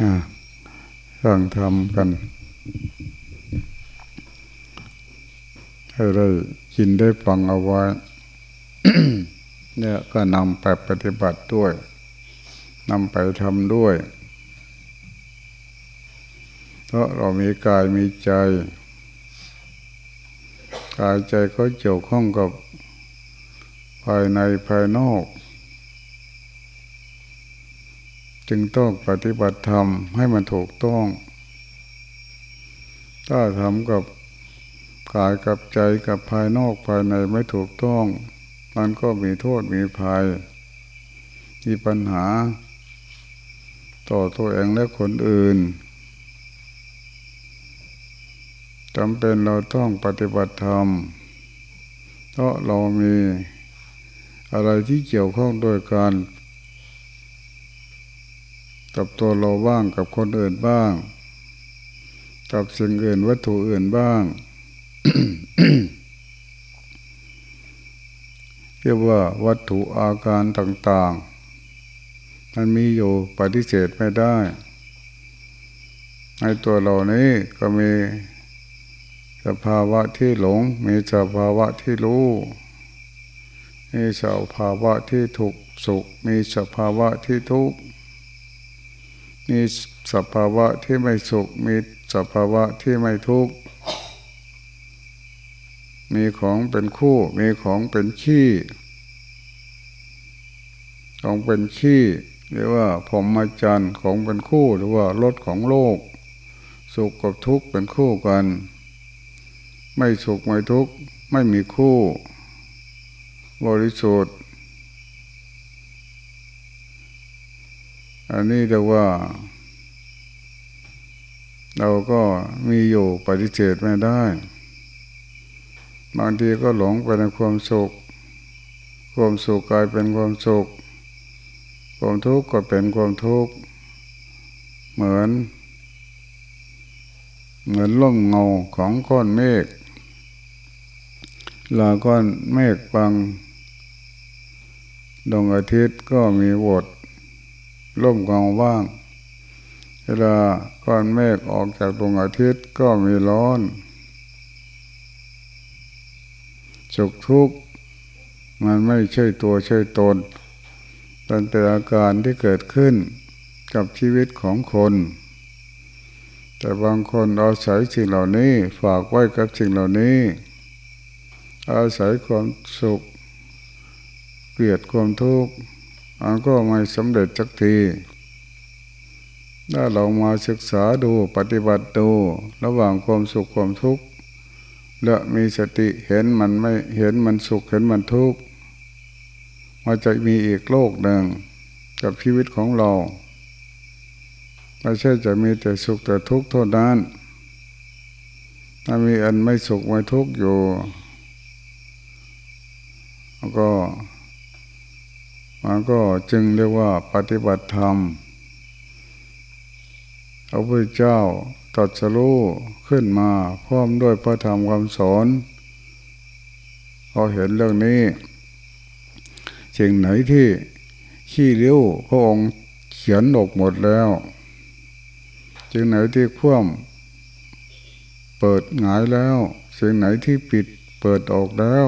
อ่าสร้างทำกันให้ได้ยินได้ฟังเอาไว้เนี่ยก็นำไปปฏิบัติด้วยนำไปทำด้วย เพราะเรามีกายมีใจ กายใจก็เกี่ยวข้องกับภายในภายนอก จึงต้องปฏิบัติธรรมให้มันถูกต้อง ถ้าทำกับกายกับใจกับภายนอกภายในไม่ถูกต้อง มันก็มีโทษมีภัย มีปัญหา ต่อตัวเองและคนอื่นจำเป็นเราต้องปฏิบัติธรรม เพราะเรามีอะไรที่เกี่ยวข้องโดยการ กับตัวเราบ้างกับคนอื่นบ้าง กับสิ่งอื่นวัตถุอื่นบ้างเรียกว่าวัตถุอาการต่างๆ มันมีอยู่ปฏิเสธไม่ได้ ในตัวเรานี้ก็มีสภาวะที่หลง มีสภาวะที่รู้มีสภาวะที่ถูกสุข มีสภาวะที่ทุกข์ มีสภาวะที่ไม่สุข มีสภาวะที่ไม่ทุกข์ มีของเป็นคู่ มีของเป็นขี้ ของเป็นขี้หรือว่าผมมาจันของเป็นคู่หรือว่ารถของโลก สุขกับทุกข์เป็นคู่กัน ไม่สุขไม่ทุกข์ไม่มีคู่ บริสุทธิ์ อันนี้เรียกว่า เราก็มีอยู่ปฏิเสธไม่ได้ บางทีก็หลงไปในความสุข ความสุขกลายเป็นความสุข ความทุกข์ก็เป็นความทุกข์ เหมือน เหมือนล่มเงาของก้อนเมฆลาก้อนเมฆบางดวงอาทิตย์ก็มีวด ล่มกองว่าง เวลาก้อนเมฆออกจากดวงอาทิตย์ก็มีร้อนสุขทุกข์มันไม่ใช่ตัวใช่ตนเป็นแต่อาการที่เกิดขึ้นกับชีวิตของคน แต่บางคนอาศัยสิ่งเหล่านี้ฝากไว้กับสิ่งเหล่านี้ อาศัยความสุขเกลียดความทุกข์ มันก็ไม่สำเร็จสักที ถ้าเรามาศึกษาดูปฏิบัติดู ระหว่างความสุขความทุกข์และมีสติเห็นมันไม่เห็นมันสุขเห็นมันทุกข์มันจะมีอีกโลกหนึ่งกับชีวิตของเราไม่ใช่จะมีแต่สุขแต่ทุกข์เท่านั้นถ้ามีอันไม่สุขไม่ทุกข์อยู่แล้วก็ มันก็จึงเรียกว่าปฏิบัติธรรมพระพุทธเจ้าตรัสรู้ขึ้นมาพร้อมด้วยพระธรรมคำสอนพอเห็นเรื่องนี้สิ่งไหนที่ขี้เลี้ยวพระองค์เขียนออกหมดแล้วสิ่งไหนที่คว่ำเปิดหงายแล้วสิ่งไหนที่ปิดเปิดออกแล้ว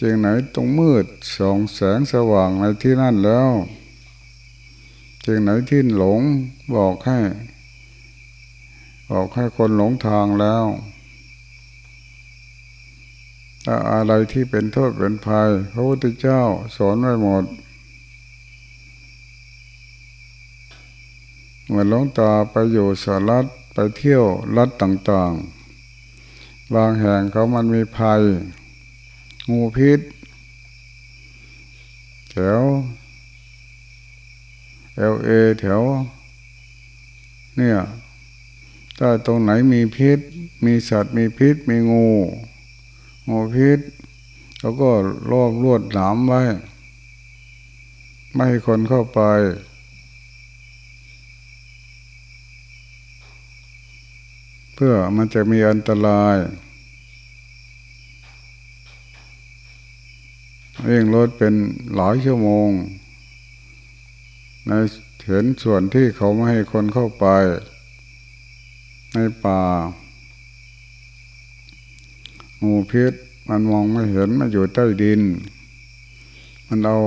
จริงไหนตรงมืดส่องแสงสว่างในที่นั่นแล้วจริงไหนที่หลงบอกให้ บอกให้คนหลงทางแล้วถ้าอะไรที่เป็นโทษเป็นภัยพระพุทธเจ้าสอนไว้หมด เหมือนหลงตาไปอยู่สารัดไปเที่ยวรัดต่างๆ บางแห่งเขามันมีภัย งูพิษแถวเอลเอแถว เนี่ย ถ้าตรงไหนมีพิษ มีสัตว์มีพิษ มีงู งูพิษเขาก็รอบลวดหนามไว้ ไม่ให้คนเข้าไป เพื่อมันจะมีอันตราย วิ่งรถเป็นหลายชั่วโมงในเห็นส่วนที่เขาไม่ให้คนเข้าไป ในป่างูพิษมันมองไม่เห็นมันอยู่ใต้ดิน มันเอา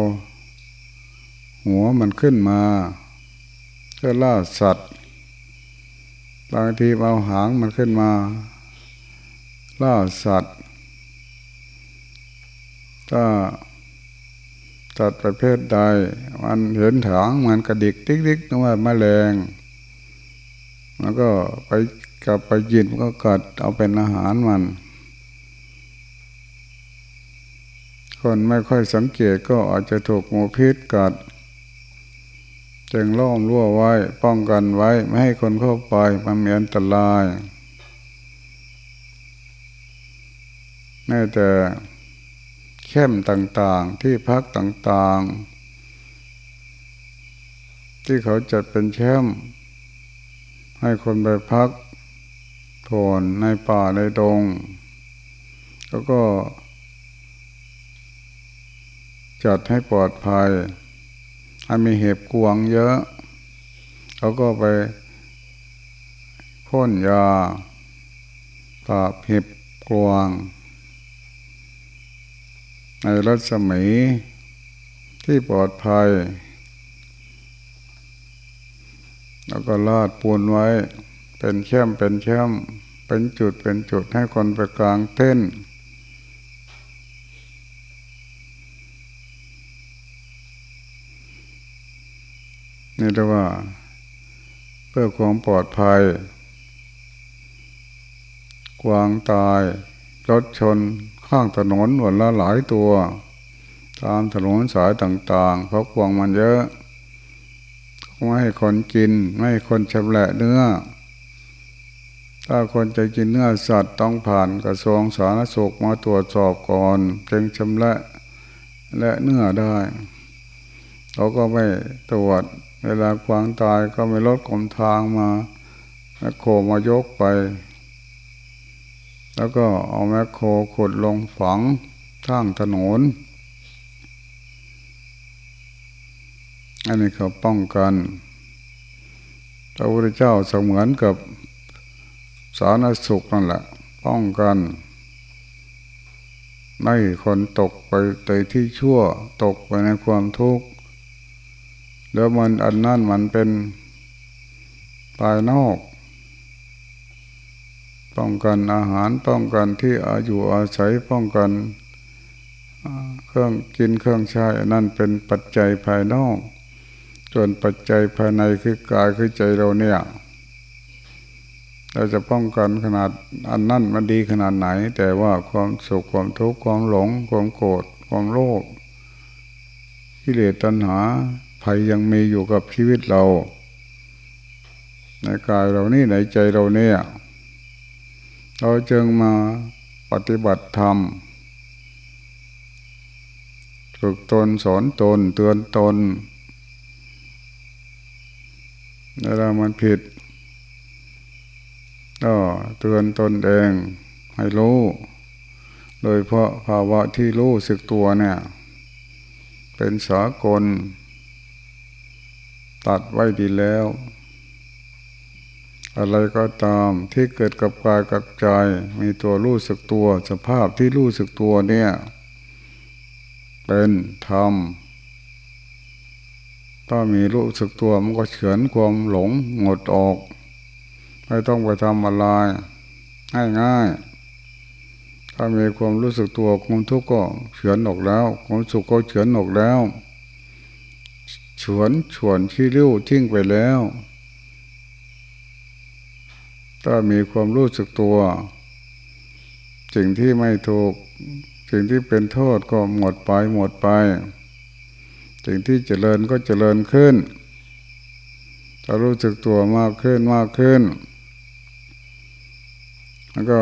หัวมันขึ้นมาเพื่อล่าสัตว์บางทีเอาหางมันขึ้นมา ล่าสัตว์ ถ้าสัตว์ประเภทใด มันเห็นถางมันกระดิกติ๊กๆนึกว่าแมลงมันก็ไปกลับไปยินมันก็กัดเอาเป็นอาหารมัน คนไม่ค่อยสังเกตก็อาจจะถูกงูพิษกัด จึงล้อมรั้วไว้ ป้องกันไว้ ไม่ให้คนเข้าไปมันมีอันตรายแม้แต่ เข้มต่างๆ ที่พักต่างๆ ที่เขาจัดเป็นแช่มให้คนไปพักโผนในป่าในดง แล้วก็ จัดให้ปลอดภัยถ้ามีเห็บกวงเยอะ เขาก็ไปพ่นยาปราบเห็บกวง ในรัศมีที่ปลอดภัย แล้วก็ลาดปูนไว้ เป็นแช่มเป็นแช่มเป็นจุดเป็นจุดให้คนไปกลางเต้นนี่เรียกว่า เพื่อความปลอดภัย กวางตาย รถชน ข้างถนนวันละหลายตัว ตามถนนสายต่างๆเพราะกวงมันเยอะไม่ให้คนกิน ไม่ให้คนชำแหละเนื้อ ถ้าคนจะกินเนื้อสัตว์ต้องผ่านกระทรวงสาธารณสุขมาตรวจสอบก่อนจึงชำละและเนื้อได้เขาก็ไม่ตรวจ เวลาควางตายก็ไม่ลดกลมทางมาแมคโคมายกไป แล้วก็เอาแมคโครขุดลงฝังข้างถนน อันนี้เขาป้องกันพระพุทธเจ้าเสมือนกับสาธารณสุขนั่นแหละ ป้องกันไม่คนตกไปในที่ชั่วตกไปในความทุกข์แล้วมันอันนั้นมันเป็นภายนอก ป้องกันอาหารป้องกันที่อาอยู่อาศัยป้องกันเครื่องกินเครื่องใช้นั่นเป็นปัจจัยภายนอก ส่วนปัจจัยภายในคือกายคือใจเราเนี่ยเราจะป้องกันขนาดอันนั้นมันดีขนาดไหน แต่ว่าความสุขความทุกข์ความหลง ความโกรธความโลภกิเลสตัณหาภัยยังมีอยู่กับชีวิตเรา ในกายเรานี่ในใจเราเนี่ย เราจึงมาปฏิบัติธรรมฝึกตนสอนตนเตือนตนเวลามันผิดก็เตือนตนเองให้รู้ โดยเพราะภาวะที่รู้สึกตัวเนี่ย เป็นสากล ตัดไว้ดีแล้ว อะไรก็ตามที่เกิดกับกายกับใจ มีตัวรู้สึกตัว สภาพที่รู้สึกตัวเนี่ย เป็นธรรมถ้ามีรู้สึกตัวมันก็เฉือนความหลงหมดออกไม่ต้องไปทำอะไรง่ายง่ายถ้ามีความรู้สึกตัวความทุกข์ก็เฉือนออกแล้วความสุขก็เฉือนออกแล้วฉวนฉวนขี้ริ้วทิ้งไปแล้ว ถ้ามีความรู้สึกตัว สิ่งที่ไม่ถูก สิ่งที่เป็นโทษก็หมดไปหมดไป สิ่งที่เจริญก็เจริญขึ้นถ้ารู้สึกตัวมากขึ้นมากขึ้น แล้วก็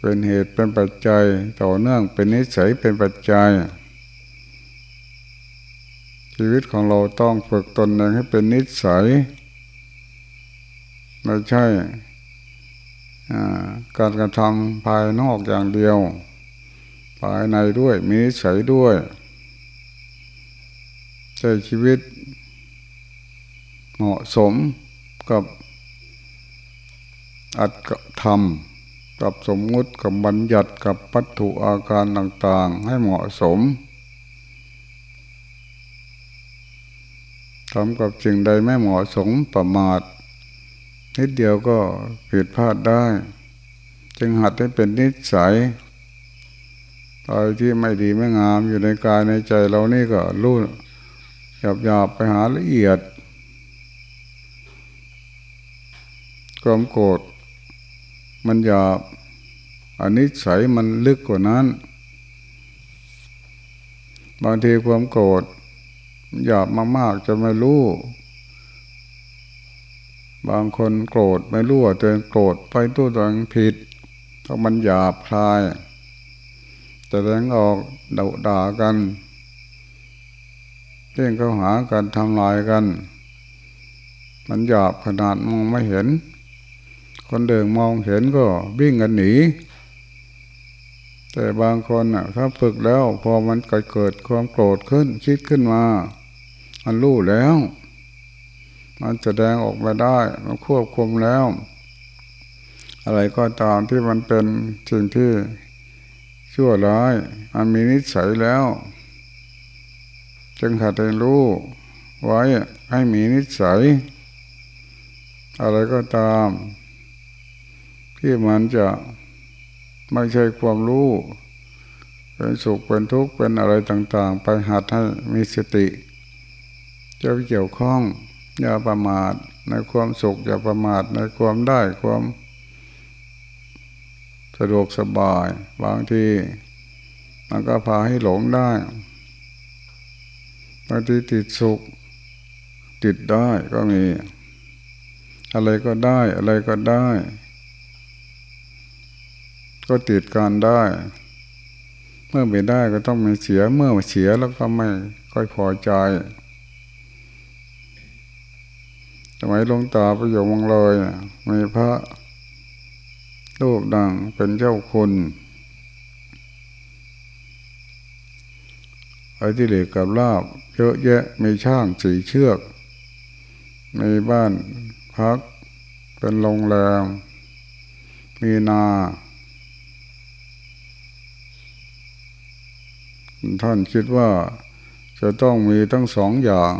เป็นเหตุเป็นปัจจัยต่อเนื่องเป็นนิสัยเป็นปัจจัย ชีวิตของเราต้องฝึกตนเองให้เป็นนิสัย ไม่ใช่การกระทำภายนอกอย่างเดียว ภายในด้วยมีนิสัยด้วยช้ชีวิตเหมาะสมกับอัตธรรม กับสมมุติกับบัญญัติกับวัตถุอาการต่างๆ ให้เหมาะสมทำกับสิ่งใดไม่เหมาะสมประมาท นิดเดียวก็ผิดพลาดได้ จึงหัดให้เป็นนิสัยอะไรที่ไม่ดีไม่งามอยู่ในกายในใจเรานี่ก็รู้หยาบหยาบไปหาละเอียดความโกรธมันหยาบอันนี้ใสมันลึกกว่านั้น บางทีความโกรธหยาบมากๆจะไม่รู้ บางคนโกรธไม่รู้ว่าตัวเองโกรธไปตัวตัวเองผิดเพราะมันหยาบคลายแสดงออกด่าด่ากันเร่งเข้าหากันทำลายกัน มันหยาบขนาดมองไม่เห็น คนเดินมองเห็นก็วิ่งกันหนี แต่บางคนอะถ้าฝึกแล้วพอมันเกิดเกิดความโกรธขึ้นคิดขึ้นมา มันรู้แล้ว มันแสดงออกมาได้ มันควบคุมแล้ว อะไรก็ตามที่มันเป็นสิ่งที่ชั่วร้ายมันมีนิสัยแล้ว จึงหัดให้รู้ไว้ให้มีนิสัย อะไรก็ตาม ที่มันจะไม่ใช่ความรู้เป็นสุขเป็นทุกข์เป็นอะไรต่าง ๆ ไปหัดให้มีสติจะเกี่ยวข้อง อย่าประมาทในความสุขอย่าประมาทในความได้ความ สะดวกสบาย บางทีมันก็พาให้หลงได้บางทีติดสุข ติดได้ก็มี อะไรก็ได้อะไรก็ได้ ก็ติดการได้ เมื่อไม่ได้ก็ต้องมีเสียเมื่อเสียแล้วก็ไม่ค่อยพอใจ สมัยลงตาประโยชน์มังเลยมีพระรูปดังเป็นเจ้าคุณไอ้ที่เหลือกับลาบเยอะแยะมีช่างสีเชือก มีบ้านพักเป็นโรงแรมมีนาท่านคิดว่าจะต้องมีทั้งสองอย่าง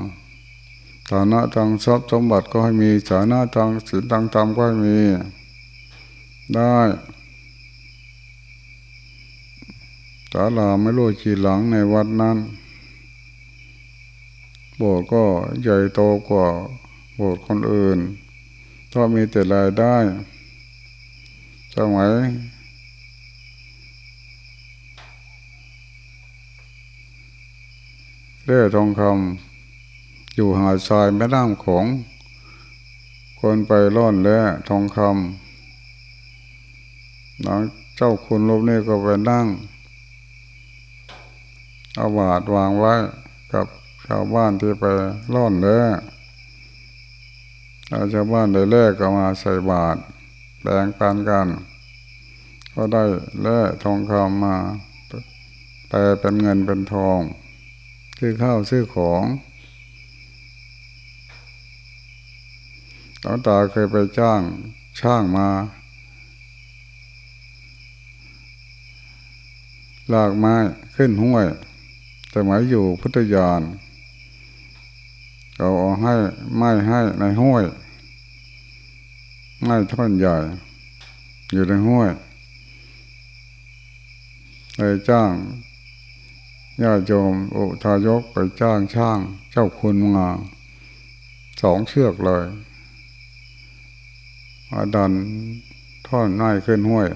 านะทางทรัพย์สมบัติก็ให้มีฐานะทางศีลทางธรรมก็ให้มีได้ศาลาไม่รู้ขีหลังในวัดนั้น โบสถ์ก็ใหญ่โตกว่าโบสถ์คนอื่นเพราะมีแต่รายได้สมัยเรื่อทองคำ อยู่หาดทรายแม่น้ำของ คนไปร่อนแล้วทองคำหลังเจ้าคุณรูปนี้ก็ไปนั่งเอาบาดวางไว้กับชาวบ้านที่ไปร่อนเล้ชาวบ้านได้แลกก็มาใส่บาตรแบ่งปันกัน ก็ได้แล่ทองคำมาแต่เป็นเงินเป็นทอง ซื้อข้าวซื้อของ ตอนตาเคยไปจ้างช่างมา ลากไม้ขึ้นห้วยสมัยอยู่พุทธยานเราเอาให้ไม่ให้ในห้วยไม่ท่อนใหญ่ อยู่ในห้วยเลยจ้างญาติโยมอุทายกไปจ้างช่าง เจ้าคุณมาสองเชือกเลย ดันท่อนง่ายขึ้นห้วย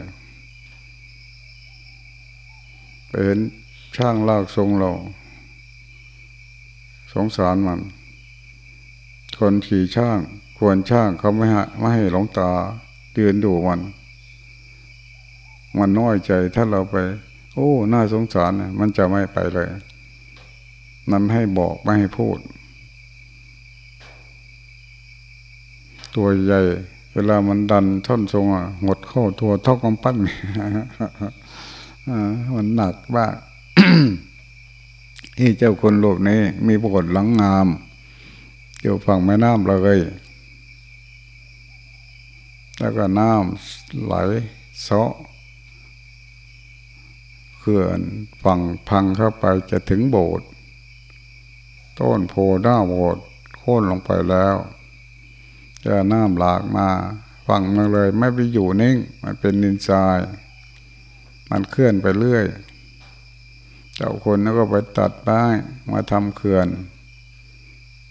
ไปเห็นช่างลากทรงเรา สงสารมัน คนขี่ช่าง ควรช่างเขาไม่ให้ไม่ให้หลงตาเตือนดูมัน มันน้อยใจถ้าเราไป โอ้ น่าสงสารมันจะไม่ไปเลยมันให้บอกไม่ให้พูด ตัวใหญ่ เวลามันดันท่อนทรงอะหดเข้าตัวเท่ากำปั้นมันหนักบ้างที่เจ้าคนโลกนี้ มีปรากฏหลังงามอยู่ฝั่งแม่น้ำเลยแล้วก็น้ำไหลเซาะเขื่อนฝั่งพังเข้าไปจะถึงโบสถ์ต้นโพด้าโบสถ์โค่นลงไปแล้ว จะน้ำหลากมาฝั่งมาเลย ไม่ไปอยู่นิ่ง มันเป็นดินทราย มันเคลื่อนไปเรื่อย เจ้าคนแล้วก็ไปตัดได้มาทำเขื่อน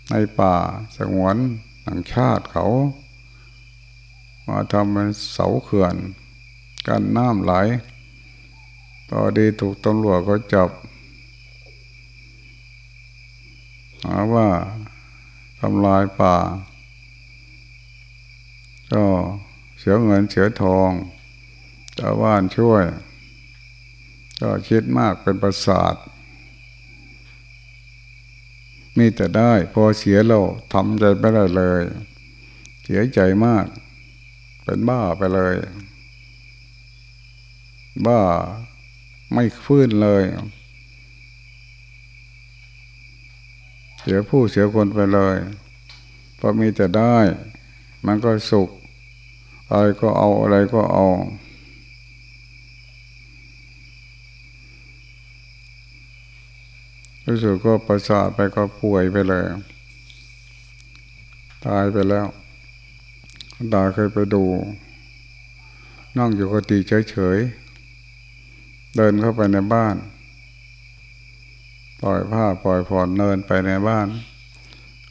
ในป่าสงวนต่างชาติเขา มาทำเป็นเสาเขื่อน กันน้ำไหลตอดีถูกตำรวจก็จับหาว่าทำลายป่า ก็เสียเงินเสียทองชาวบ้านช่วย ก็คิดมากเป็นประสาท มีแต่ได้ พอเสียเราทำใจไม่ได้เลย เสียใจมาก เป็นบ้าไปเลย บ้าไม่ฟื้นเลย เสียผู้เสียคนไปเลยพอมีแต่ได้ มันก็สุข อะไรก็เอาอะไรก็เอา รู้สึกก็ประสาทไปก็ป่วยไปเลย ตายไปแล้วตาเคยไปดู นั่งอยู่ก็ตีเฉยๆ เดินเข้าไปในบ้าน ปล่อยผ้าปล่อยผ่อนเนินไปในบ้าน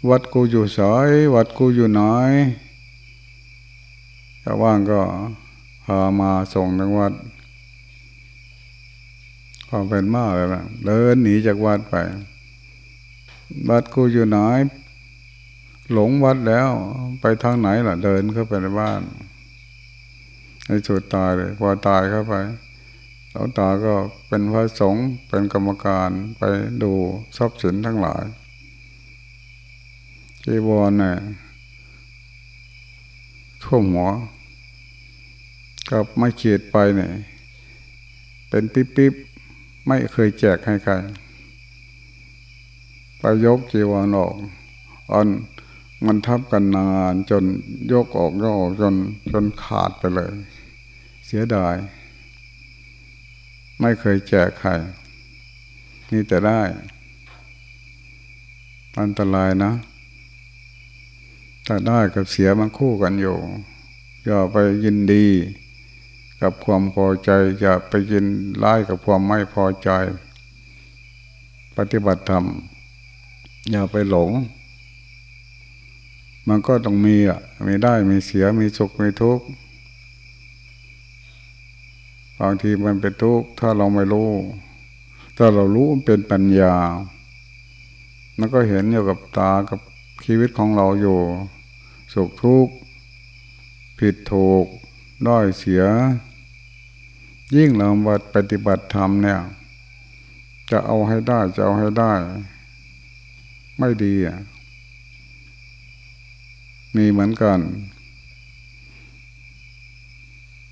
วัดกูอยู่สอย วัดกูอยู่น้อย ชาวบ้านก็พามาส่งถึงวัดความเป็นมากเลยนะเดินหนีจากวัดไป วัดกูอยู่น้อยหลงวัดแล้ว ไปทางไหนล่ะ เดินเข้าไปในบ้านในสุดตายเลย พอตายเข้าไปหลวงตาก็เป็นพระสงฆ์เป็นกรรมการไปดูทรัพย์สินทั้งหลายจีวรเนี่ยท่วมหัว กับไม่เขียดไปเนี่ยเป็นปิ๊บๆไม่เคยแจกให้ใครไปยกจีวรออกอันมันทับกันนานจนยกออกยกออกจนจนขาดไปเลย เสียดาย ไม่เคยแจกใครนี่แต่ได้ อันตรายนะแต่ได้กับเสียมันคู่กันอยู่อย่าไปยินดี กับความพอใจอย่าไปยินร้ายกับความไม่พอใจ ปฏิบัติธรรมอย่าไปหลง มันก็ต้องมีอะมีได้มีเสียมีสุขมีทุกข์บางทีมันเป็นทุกข์ถ้าเราไม่รู้ ถ้าเรารู้เป็นปัญญามันก็เห็นอยู่กับตากับชีวิตของเราอยู่ สุขทุกข์ผิดถูก ด้อยเสีย ยิ่งเราปฏิบัติธรรมเนี่ย จะเอาให้ได้จะเอาให้ได้ ไม่ดีอะมีเหมือนกัน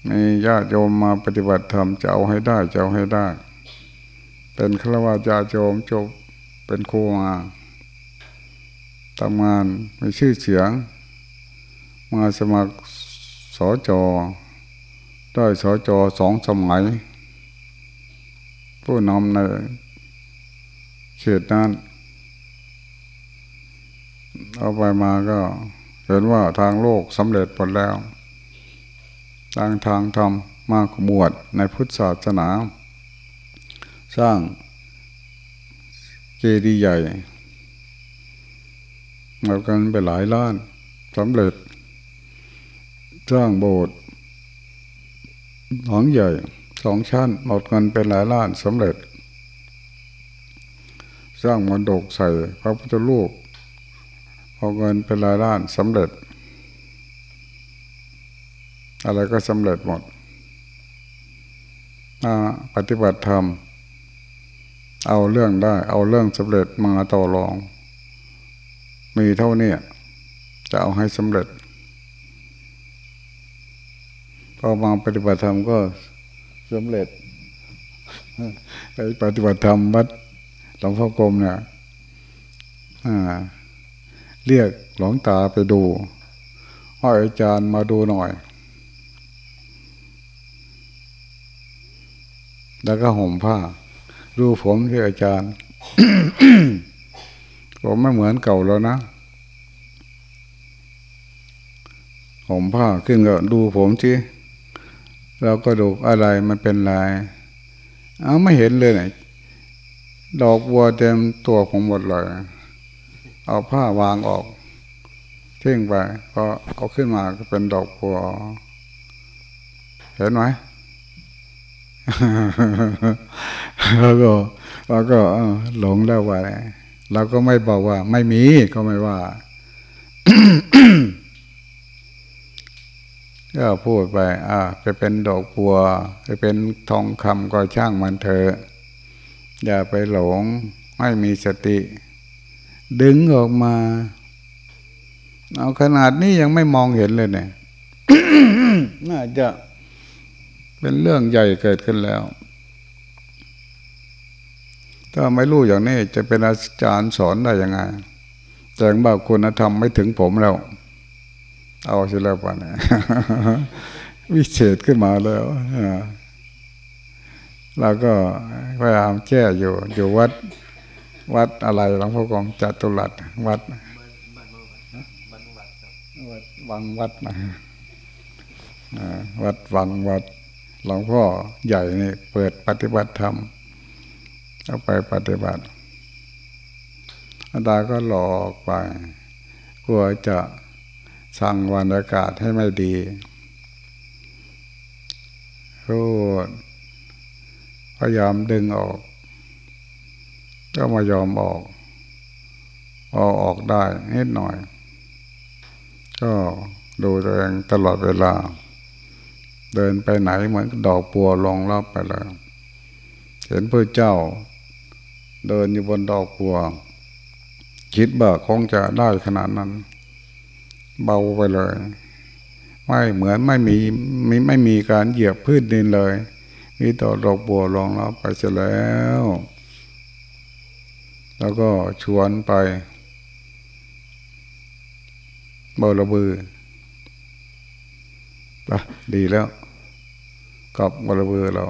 มีญาติโยมมาปฏิบัติธรรมจะเอาให้ได้จะเอาให้ได้ เป็นฆราวาสญาโยมจบเป็นครูมาทำงานมีชื่อเสียง มาสมัคร สอจอได้สอจอสองสมัย ผู้นำในเขตนั้น เอาไปมาก็เห็นว่าทางโลกสำเร็จหมดแล้ว ทางทางธรรมมากบวชในพุทธศาสนา สร้างเจดีย์ใหญ่เอากันไปหลายล้านสำเร็จ สร้างโบสถ์หลังใหญ่สองชั้นหมดเงินเป็นหลายล้านสำเร็จ สร้างมนดกใส่พระพุทธรูปเอาเงินเป็นรายล้านสำเร็จ อะไรก็สำเร็จหมดปฏิบัติธรรม เอาเรื่องได้ เอาเรื่องสำเร็จมาต่อรอง มีเท่านี้จะเอาให้สำเร็จ พอมาปฏิบัติธรรมก็สำเร็จไปปฏิบัติธรรมวัดหลวงพ่อกรมเนี่ยเรียกหลวงตาไปดูให้อาจารย์มาดูหน่อย แล้วก็ห่มผ้า ดูผมที่อาจารย์ ผมไม่เหมือนเก่าแล้วนะห่มผ้าขึ้นก็ดูผมที่ เราก็ดูอะไรมันเป็นลายเอาไม่เห็นเลยไหนดอกบัวเต็มตัวผมหมดเลยเอาผ้าวางออกเท่งไปพอเอาขึ้นมาก็เป็นดอกบัวเห็นไหมแล้วก็เราก็หลงแล้วว่าเราก็ไม่บอกว่า ไม่มีก็ไม่ว่า ก็พูดไป อ่าไปเป็นดอกบัวไปเป็นทองคำก็ช่างมันเถอะอย่าไปหลงไม่มีสติ ดึงออกมา เอาขนาดนี้ยังไม่มองเห็นเลยเนี่ยน่าจะเป็นเรื่องใหญ่เกิดขึ้นแล้ว ถ้าไม่รู้อย่างนี้จะเป็นอาจารย์สอนได้ยังไงแจ้งบ่าคุณธรรมไม่ถึงผมแล้ว เอาสิแล้วปะเนี่ยวิเศษขึ้นมาแล้วเราก็พยายามแก้อยู่ อยู่วัด วัดอะไรหลวงพ่อกองจัตุรัสวัดวัดวังวัดนะวัดวังวัดหลวงพ่อใหญ่นี่เปิดปฏิบัติธรรมเอาไปปฏิบัติอาตาก็หลอกไป กลัวจะ สั่งวันอากาศให้ไม่ดีพูดพยายามดึงออก ก็มายอมออกเอาออกได้นิดหน่อย ก็ดูตัวเองตลอดเวลา เดินไปไหนเหมือนดอกปัวลงรอบไปเลยเห็นพระเจ้า เดินอยู่บนดอกปัว คิดว่าคงจะได้ขนาดนั้น เบาไปเลย ไม่เหมือนไม่มีไม่ไม่มีการเหยียบพื้นดินเลย มีต่อดอกบัวลองเราไปเสร็จแล้ว แล้วก็ชวนไปบอระบือปะดีแล้วกับบอระบือเรา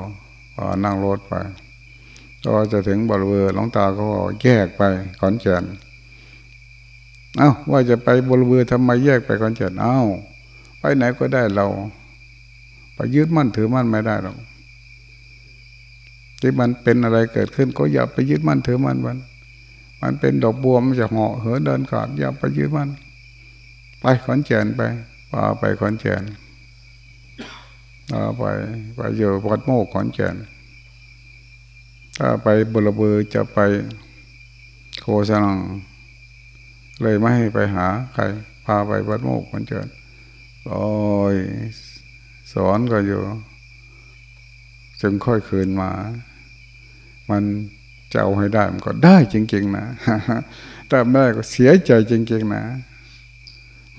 พอนั่งรถไป ก็จะถึงบอระบือหลวงตาก็แยกไปขอนแก่น เอา้าว่าจะไปบริเวณทำไมแยกไปก่อนเจิดเอา้า ไปไหนก็ได้เรา ไปยึดมั่นถือมั่นไม่ได้หรอกที่มันเป็นอะไรเกิดขึ้น ก็อย่าไปยึดมั่นถือมั่นมัน มันเป็นดอกบัวมันจะเหาะเหินเดินขาดอย่าไปยึดมั่นไปขอนแก่นไปพาไปขอนแก่นพาไปไปอยู่วัดโมกขอนแก่นถ้าไปบุรบือจะไปโคสนัง เลยไม่ให้ไปหาใคร พาไปวัดโมกมันเจิดโอ้ยสอนก็อยู่ จึงค่อยคืนมา มันจะเอาให้ได้มันก็ได้จริง ๆ นะแต่แม่ก็เสียใจจริง ๆ นะ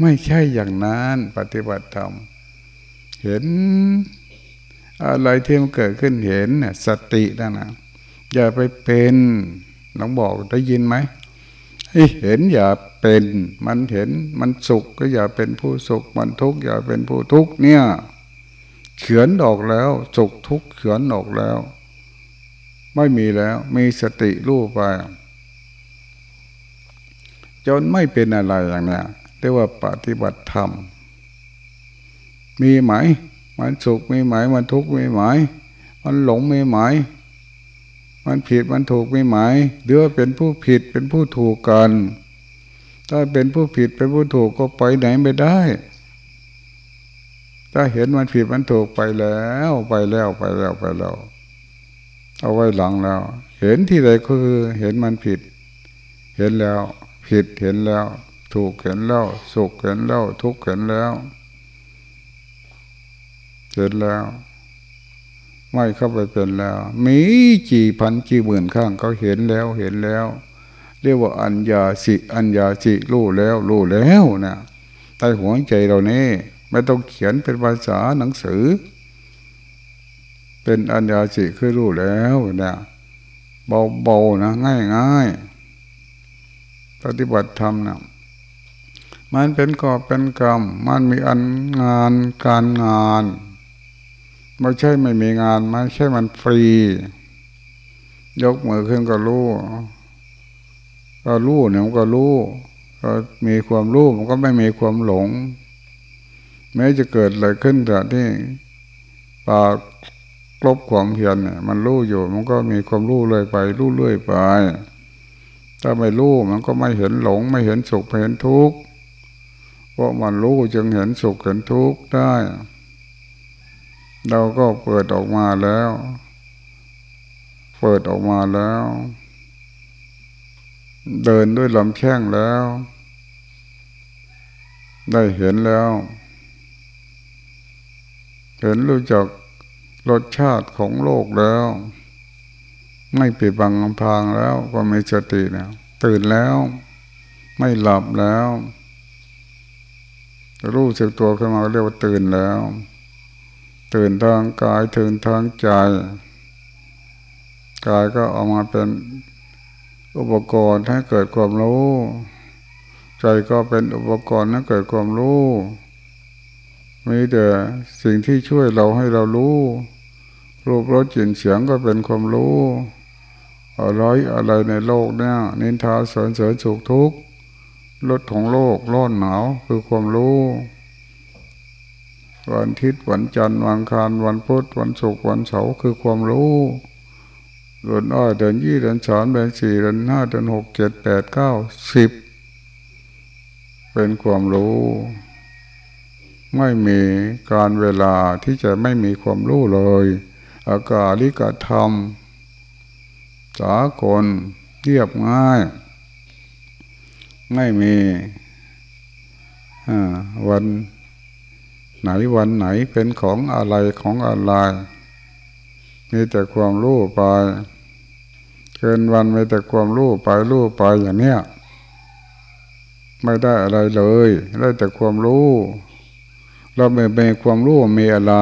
ไม่ใช่อย่างนั้นปฏิบัติธรรมเห็นอะไรที่มันเกิดขึ้นเห็นเนี่ยสตินั่นนะอย่าไปเป็นน้องบอกได้ยินไหม เห็นอย่าเป็นมันเห็นมันสุขก็อย่าเป็นผู้สุข มันทุกข์อย่าเป็นผู้ทุกข์เนี่ย เขียนออกแล้วสุขทุกข์เขียนออกแล้ว ไม่มีแล้วมีสติรู้ไปจนไม่เป็นอะไรอย่างเนี้ยเรียกว่าปฏิบัติธรรม มีไหม มันสุขมีไหมมันทุกข์มีไหม มันหลงมีไหม มันผิดมันถูกไม่หมายหรือว่าเป็นผู้ผิดเป็นผู้ถูกกัน ถ้าเป็นผู้ผิดเป็นผู้ถูกก็ไปไหนไม่ได้ ถ้าเห็นมันผิดมันถูกไปแล้วไปแล้วไปแล้วไปแล้วเอาไว้หลังแล้ว เห็นที่ใดก็คือเห็นมันผิด เห็นแล้ว ผิดเห็นแล้ว ถูกเห็นแล้วสุขเห็นแล้ว ทุกข์เห็นแล้วเห็นแล้ว ไม่เข้าไปเป็นแล้ว มีกี่พันกี่หมื่นข้างเขาเห็นแล้วเห็นแล้ว เรียกว่าอัญญาสิอัญญาสิรู้แล้วรู้แล้วนะใต้หัวใจเรานี่ไม่ต้องเขียนเป็นภาษาหนังสือ เป็นอัญญาสิคือรู้แล้วนะเบาๆนะง่ายๆปฏิบัติธรรมนะมันเป็นกอบเป็นกรรม มันมีอันงานการงาน ไม่ใช่ไม่มีงานไม่ใช่มันฟรี ยกมือขึ้นก็รู้ก็รู้เนี่ยมันก็รู้ก็มีความรู้มันก็ไม่มีความหลง แม้จะเกิดอะไรขึ้นแต่ที่ปากลบความเพียรเนี่ยมันรู้อยู่ มันก็มีความรู้เลยไปรู้เรื่อยไป ถ้าไม่รู้มันก็ไม่เห็นหลง ไม่เห็นสุขไม่เห็นทุกข์เพราะมันรู้จึงเห็นสุขเห็นทุกข์ได้ เราก็เปิดออกมาแล้ว เปิดออกมาแล้ว เดินด้วยลำแข้งแล้ว ได้เห็นแล้ว เห็นรู้จักรสชาติของโลกแล้ว ไม่ปิดบังอำพางแล้วก็มีสติแล้วตื่นแล้ว ไม่หลับแล้ว รู้สึกตัวขึ้นมาเรียกว่าตื่นแล้ว ตื่นทางกายตื่นทางใจ กายก็ออกมาเป็นอุปกรณ์ให้เกิดความรู้ ใจก็เป็นอุปกรณ์ให้เกิดความรู้มีแต่สิ่งที่ช่วยเราให้เรารู้รูปรสกลิ่นเสียงก็เป็นความรู้อะไรอะไรในโลกเนี่ยนินทาเสริญเสริญสุขทุกข์ลดของโลกร้อนหนาวคือความรู้ วันทิศวันจันทร์วันคารวันพุธวันศุกร์วันเสาร์คือความรู้เดือนอ้อยเดือนยี่เดือนสามเดือนสี่เดือนห้าเดือนหกเจ็ดแปดเก้าสิบเป็นความรู้ ไม่มีการเวลาที่จะไม่มีความรู้เลย อากาลิกธรรมสากลเรียบง่าย ไม่มีวัน ไหนวันไหนเป็นของอะไรของอะไรมีแต่ความรู้ไปเกินวันมีแต่ความรู้ไปรู้ไปอย่างเนี้ยไม่ได้อะไรเลย ได้แต่ความรู้เราไม่มีความรู้มีอะไร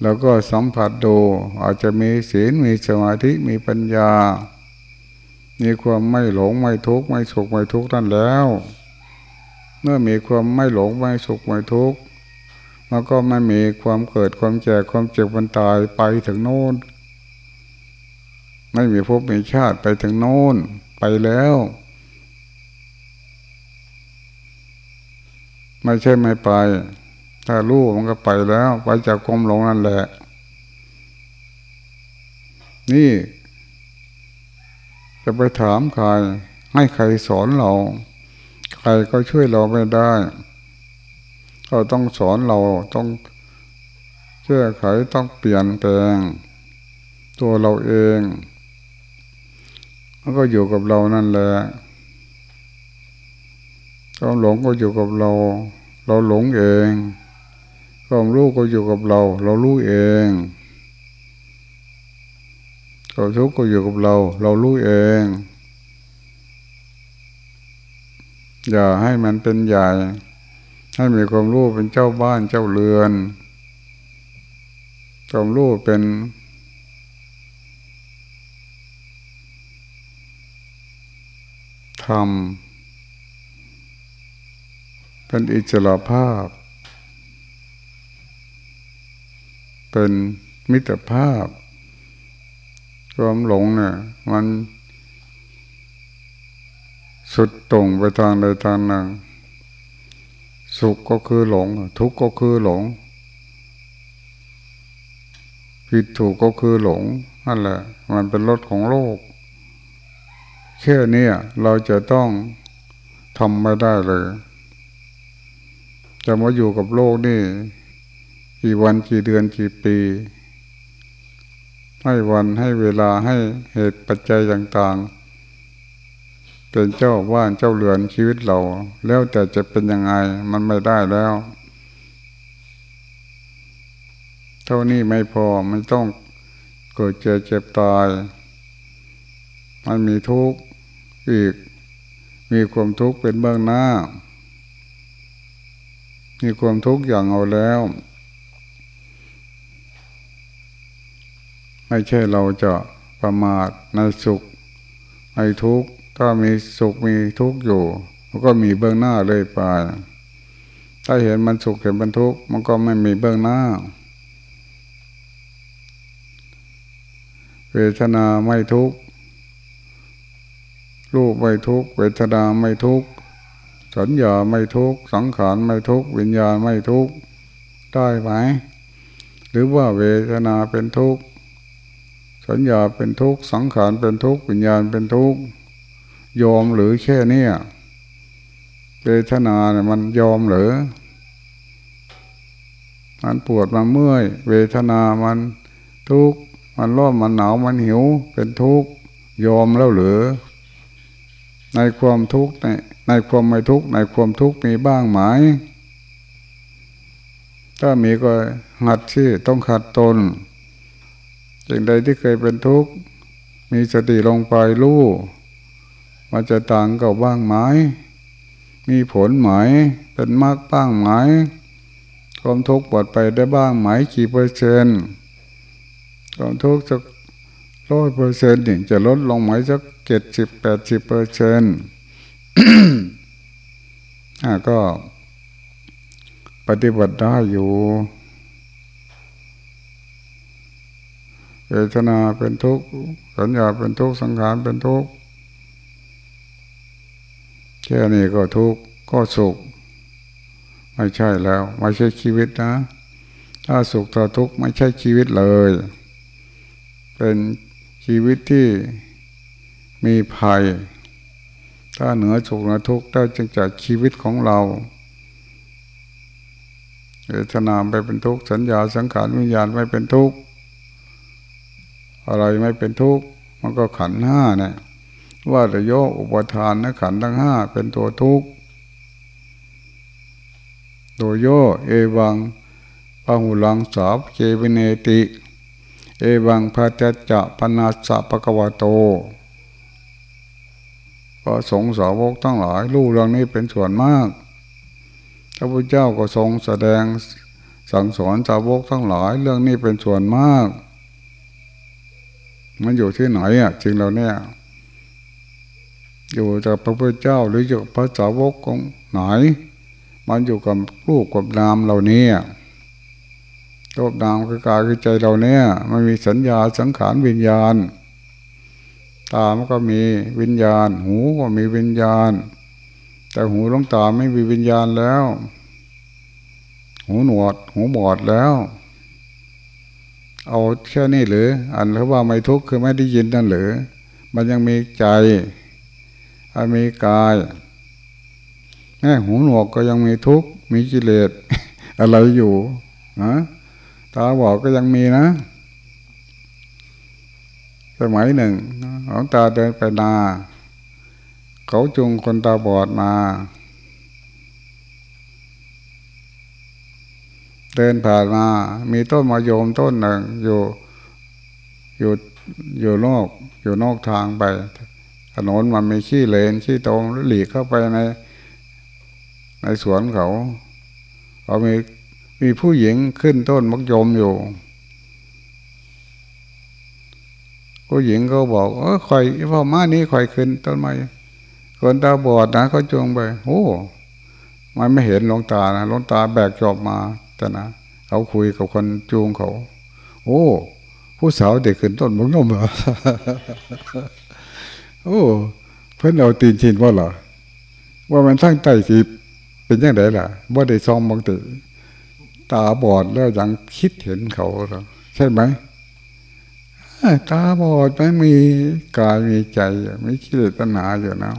เราก็สัมผัสดูอาจจะมีศีลมีสมาธิมีปัญญา มีความไม่หลงไม่ทุกข์ไม่สุขไม่ทุกข์นั่นแล้ว เมื่อมีความไม่หลงไม่สุขไม่ทุกข์มันก็ไม่มีความเกิดความแก่ความเจ็บความตายไปถึงโน้น ไม่มีภพมีชาติไปถึงโน้นไปแล้ว ไม่ใช่ไม่ไป ถ้ารู้มันก็ไปแล้ว ไปจากความหลงนั่นแหละ นี่ จะไปถามใครให้ใครสอนเรา รก็ช่วยเราไม่ได้เราต้องสอนเราต้องแก้ไขต้องเปลี่ยนแปลง ตัวเราเองแล้วก็อยู่กับเรานั่นแหละความหลงก็อยู่กับเรา เราหลงเองความรู้ก็อยู่กับเรา เรารู้เองความทุกข์ก็อยู่กับเรา เรารู้เอง อย่าให้มันเป็นใหญ่ ให้มีความรู้เป็นเจ้าบ้านเจ้าเรือน ความรู้เป็นธรรมเป็นอิสระภาพ เป็นมิตรภาพ ความหลงเนี่ยมัน สุดตรงไปทางใดทางหนึ่ง สุขก็คือหลง ทุกข์ก็คือหลง ผิดถูกก็คือหลงนั่นแหละ มันเป็นรถของโลกแค่นี้เราจะต้องทำไม่ได้เลย จะมาอยู่กับโลกนี่ กี่วันกี่เดือนกี่ปี ให้วันให้เวลาให้เหตุปัจจัยต่างๆ เป็นเจ้าว่านเจ้าเรือนชีวิตเรา แล้วแต่จะเป็นยังไงมันไม่ได้แล้ว เท่านี้ไม่พอมันต้องเกิดเจ็บเจ็บตาย มันมีทุกข์อีก มีความทุกข์เป็นเบื้องหน้า มีความทุกข์อย่างเอาแล้ว ไม่ใช่เราจะประมาทในสุขในทุกข์ ถ้ามีสุขมีทุกข์อยู่ มันก็มีเบื้องหน้าเลยไป ถ้าเห็นมันสุขเห็นมันทุกข์มันก็ไม่มีเบื้องหน้า เวทนาไม่ทุกข์รูปไม่ทุกข์เวทนาไม่ทุกข์สัญญาไม่ทุกข์สังขารไม่ทุกข์วิญญาณไม่ทุกข์ได้ไหมหรือว่าเวทนาเป็นทุกข์สัญญาเป็นทุกข์สังขารเป็นทุกข์วิญญาณเป็นทุกข์ ยอมหรือแค่เนี้ยเวทนาเนี่ยมันยอมหรือมันปวดมันเมื่อย เวทนามันทุกข์มันร้อนมันหนาวมันหิว เป็นทุกข์ยอมแล้วหรือในความทุกข์ในในความไม่ทุกข์ในความทุกข์มีบ้างไหมถ้ามีก็หัดที่ต้องขัดตนสิ่งใดที่เคยเป็นทุกข์มีสติลงไปรู้ มันจะต่างกับบ้างไหมมีผลไหมเป็นมากบ้างไหมความทุกข์ปลดไปได้บ้างไหมกี่เปอร์เซ็นต์ความทุกข์จะร้อยเปอร์เซ็นต์นี่จะลดลงไหมสักเจ็ดสิบแปดสิบเปอร์เซ็นต์อ่าก็ปฏิบัติได้อยู่เวทนาเป็นทุกข์สัญญาเป็นทุกข์สังขารเป็นทุกข์ แค่นี้ก็ทุกข์ก็สุข ไม่ใช่แล้ว ไม่ใช่ชีวิตนะ ถ้าสุขถ้าทุกข์ไม่ใช่ชีวิตเลย เป็นชีวิตที่มีภัย ถ้าเหนือสุขเหนือทุกข์ได้จึงจากชีวิตของเราเวทนาไปเป็นทุกข์สัญญาสังขารวิญญาณไม่เป็นทุกข์อะไรไม่เป็นทุกข์มันก็ขันห้าเนี่ย ว่าจะโยกอุปทานนะขันทั้งห้าเป็นตัวทุกข์โดยโยเอวังปะหุลังสาบเจวินเนติ เอวังพระเจจะปนาสะปะกวาโตก็สงสาวกทั้งหลายรู้เรื่องนี้เป็นส่วนมากพระพุทธเจ้าก็ทรงแสดงสั่งสอนสาวกทั้งหลายเรื่องนี้เป็นส่วนมาก มันอยู่ที่ไหนอะจริงเราเนี่ย อยู่กับพระพุทธเจ้าหรืออยู่กับพระสาวกของไหน มันอยู่กับรูปกับนามเหล่านี้รูปนามคือกายคือใจเราเนี่ยมันมีสัญญาสังขารวิญญาณ ตามันก็มีวิญญาณ หูก็มีวิญญาณ แต่หูลงตาไม่มีวิญญาณแล้ว หูหนวด หูบอดแล้วเอาแค่นี้หรือ อันเขาว่าไม่ทุกข์คือไม่ได้ยินนั่นหรือ มันยังมีใจ มีกายแม่หูหนวกก็ยังมีทุกข์มีกิเลสอะไรอยู่นะตาบอดก็ยังมีนะ สมัยหนึ่งหลวงตาเดินไปนา เขาจุงคนตาบอดมา เดินผ่านมา มีต้นมะยมต้นหนึ่งอยู่อยู่อยู่นอกอยู่นอกทางไป ถนนมันมีขี้เลนขี้ตรงหลีกเข้าไปใน ในสวนเขาเขามีมีผู้หญิงขึ้นต้นมักยมอยู่ ผู้หญิงก็บอกเออคอยพ่อมานี้คอยขึ้นต้นไม้คนตาบอดนะเขาจูงไปโอ้มันไม่เห็นหลวงตานะหลวงตาแบกจอบมาแต่นะเขาคุยกับคนจูงเขา โอ้ ผู้สาวเด็กขึ้นต้นมงยมเหรอ โอ้เพื่อนเราตีนชินว่าเหรอว่ามันทั้งใจสิเป็นยังไงล่ะว่าได้ซองบางตีตาบอดแล้วยังคิดเห็นเขาหรอใช่ไหมตาบอดไม่มีกายมีใจไม่คิดตัณหาอยู่นะ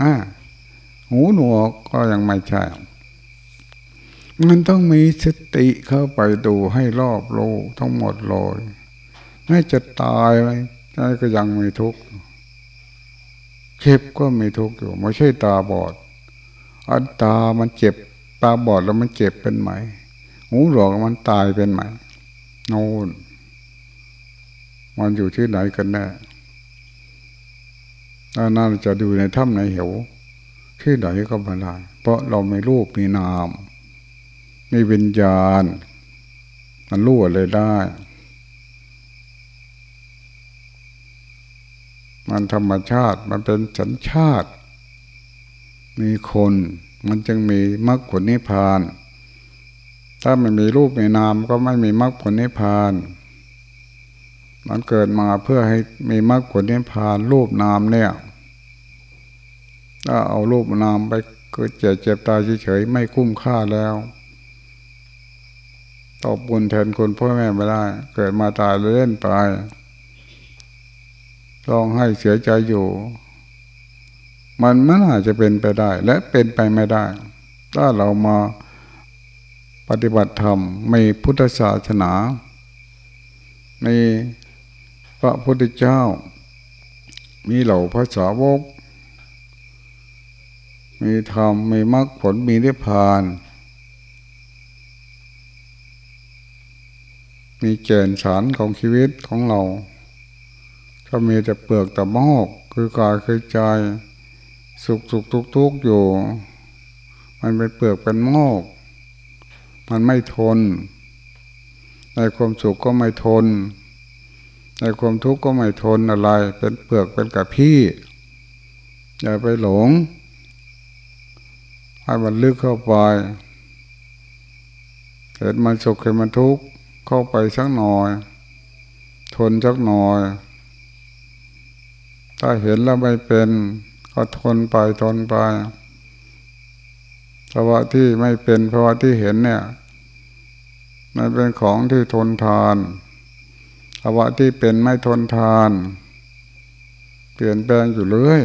อ่าหูหนวกก็ยังไม่ใช่ มันต้องมีสติเข้าไปดูให้รอบโลกทั้งหมดเลยไม่จะตายไหมก็ยังมีทุกข์เจ็บก็มีทุกข์อยู่ไม่ใช่ตาบอดอันตามันเจ็บ ตาบอดแล้วมันเจ็บเป็นไหม หูหลอกมันตายเป็นไหมโน่นมันอยู่ที่ไหนกันแน่น่าจะดูในถ้ำในเหวที่ไหนก็ไม่ได้เพราะเราไม่รูปมีนามมีวิญญาณ มันรู้อะไรได้ มันธรรมชาติมันเป็นสัญชาติ มีคนมันจึงมีมรรคผลนิพพาน ถ้าไม่มีรูปมีนามก็ไม่มีมรรคผลนิพพาน มันเกิดมาเพื่อให้มีมรรคผลนิพพาน รูปนามเนี่ยถ้าเอารูปนามไปกิดเจ็บเจ็บตายเฉยๆไม่คุ้มค่าแล้วตอบบุญแทนคนพ่อแม่ไม่ได้ เกิดมาตายเล่นตาย ร้องให้เสียใจอยู่ มันไม่น่าจะเป็นไปได้ และเป็นไปไม่ได้ ถ้าเรามาปฏิบัติธรรมมีพุทธศาสนามีพระพุทธเจ้า มีเหล่าพระสาวก มีธรรม มีมรรคผล มีนิพพาน มีเจนสารของชีวิตของเรา ก็มีแต่เปลือกแต่มอกคือกายคือใจ สุขสุขทุกทุกอยู่ มันเป็นเปลือกเป็นมอกมันไม่ทน ในความสุขก็ไม่ทน ในความทุกข์ก็ไม่ทนอะไร เป็นเปลือกเป็นกับพี่อย่าไปหลง ให้มันลึกเข้าไปเห็นมันสุขเห็นมันทุกข์เข้าไปสักหน่อย ทนสักหน่อย ถ้าเห็นแล้วไม่เป็นก็ทนไปทนไปภาวะที่ไม่เป็นภาวะที่เห็นเนี่ยมันเป็นของที่ทนทานภาวะที่เป็นไม่ทนทาน เปลี่ยนแปลงอยู่เรื่อย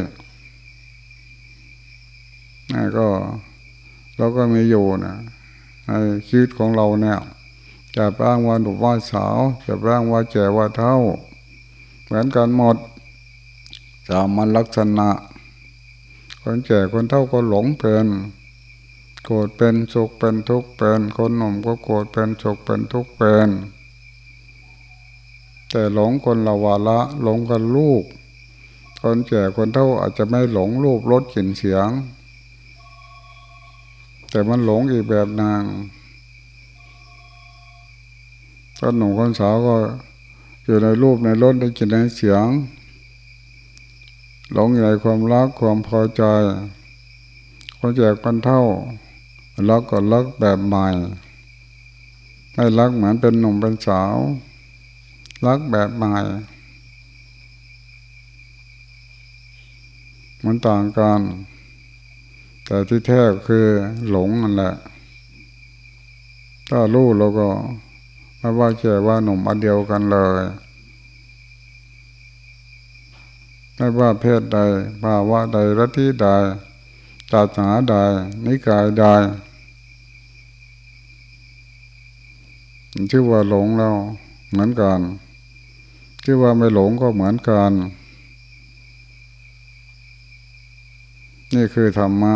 นี่นก็เราก็มีอยู่นะในชีวิตของเราเนี่ยจะร่างว่าหนุ่มว่าสาวจะร่างว่าแก่ว่าเท่า เหมือนกันหมด สามัญลักษณะ คนแก่คนเท่าก็หลงเป็นโกรธเป็นสุขเป็นทุกข์เป็น คนหนุ่มก็โกรธเป็นสุขเป็นทุกข์เป็น แต่หลงคนละวาละหลงกันลูก คนแก่คนเท่าอาจจะไม่หลงรูปรสกลิ่นเสียง แต่มันหลงอีกแบบนางคนหนุ่มคนสาวก็อยู่ในรูปในรสในกลิ่นในเสียง หลงใหญ่ความรักความพอใจคนแจกคนเท่ารักก็รักแบบใหม่ไม่รักเหมือนเป็นหนุ่มเป็นสาว รักแบบใหม่มันต่างกัน แต่ที่แท้คือหลงนั่นแหละ ถ้ารู้เราก็ไม่ว่าแก่ว่าหนุ่มอันเดียวกันเลย ไม่ว่าเพศใดภาวะใดรัติใดศาสนาใดนิกายใดชื่อว่าหลงเราเหมือนกันชื่อว่าไม่หลงก็เหมือนกัน นี่คือธรรมะ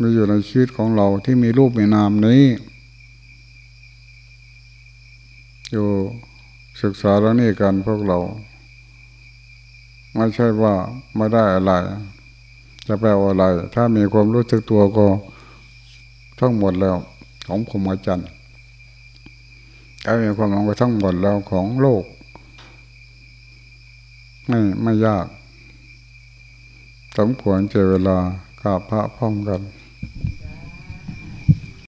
มีอยู่ในชีวิตของเราที่มีรูปมีนามนี้ อยู่ศึกษาแล้วนี่กันพวกเรา ไม่ใช่ว่าไม่ได้อะไร จะแปลว่าอะไร ถ้ามีความรู้สึกตัวก็ทั้งหมดแล้ว ของผมอาจารย์ถ้ามีความหลงก็ทั้งหมดแล้วของโลก ไม่ไม่ยากสมควรเจอเวลากราบพระพร้อมกัน